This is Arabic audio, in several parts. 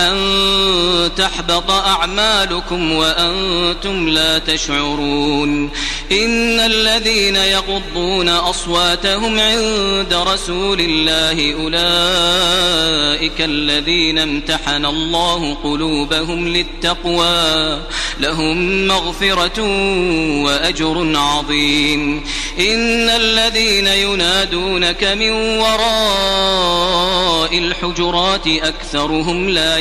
أن تحبط أعمالكم وأنتم لا تشعرون إن الذين يغضون أصواتهم عند رسول الله أولئك الذين امتحن الله قلوبهم للتقوى لهم مغفرة وأجر عظيم إن الذين ينادونك من وراء الحجرات أكثرهم لا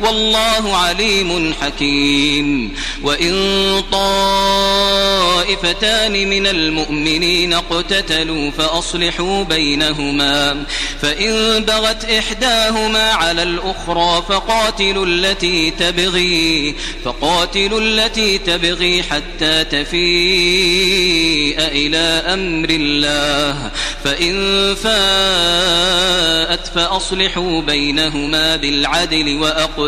والله عليم حكيم. وإن طائفتان من المؤمنين اقتتلوا فأصلحوا بينهما. فإن بغت إحداهما على الأخرى فقاتلوا التي تبغي فقاتلوا التي تبغي حتى تفيء إلى أمر الله. فإن فاءت فأصلحوا بينهما بالعدل وأقسطوا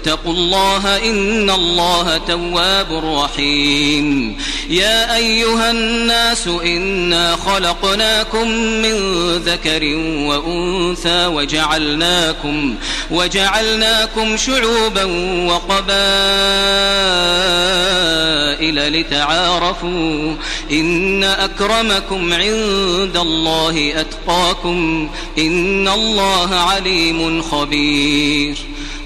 واتقوا الله إن الله تواب رحيم. يا أيها الناس إنا خلقناكم من ذكر وأنثى وجعلناكم وجعلناكم شعوبا وقبائل لتعارفوا إن أكرمكم عند الله أتقاكم إن الله عليم خبير.